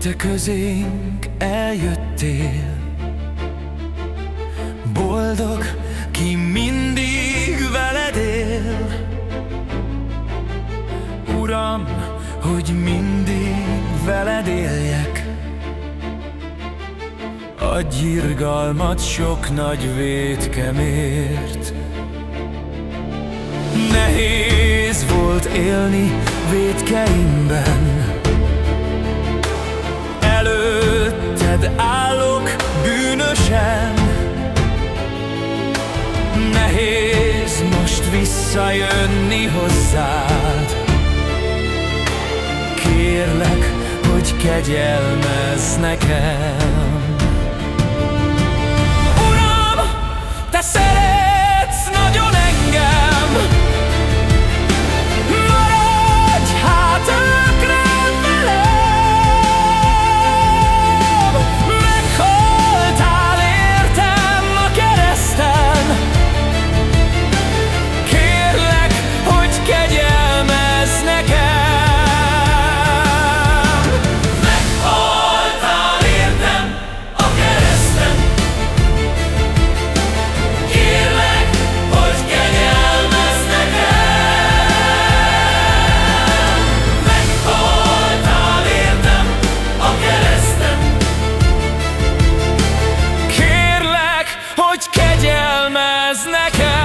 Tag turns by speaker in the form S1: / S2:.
S1: te közénk eljöttél. Boldog, ki mindig veled él. Uram, hogy mindig veled éljek. Adj irgalmat sok nagy vétkemért Nehéz volt élni védkeimben Előtted állok bűnösen. Nehéz most visszajönni hozzád. Kérlek, hogy kegyelmezz nekem like a